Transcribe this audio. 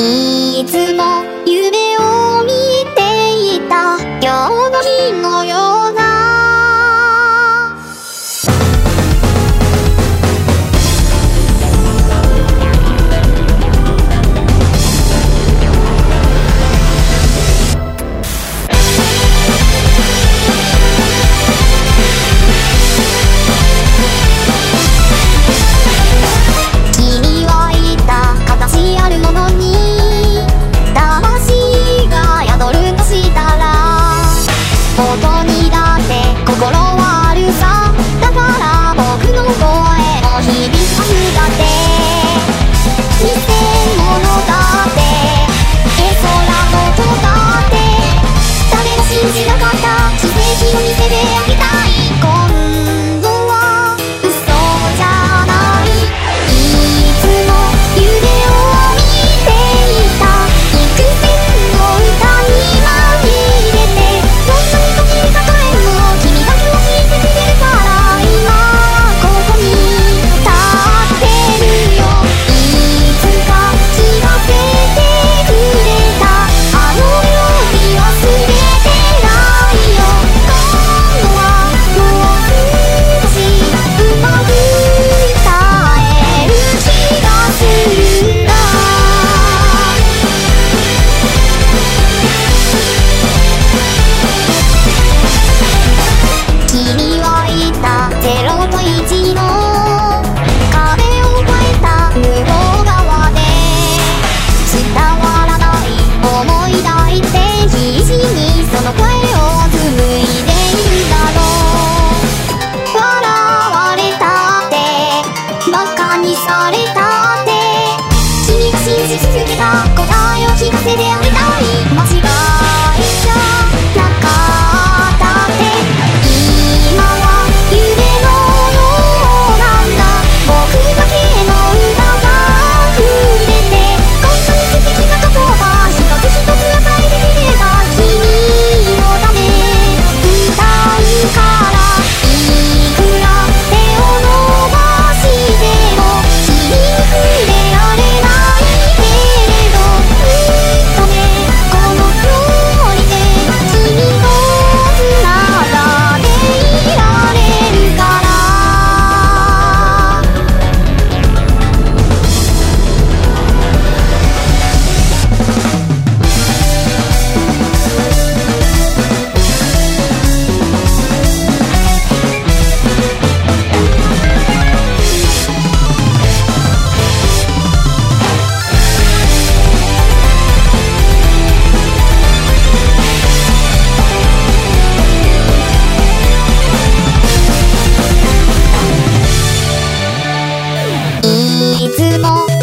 いつも信じ続けた。答えを聞かせてあげたい。間違いいつも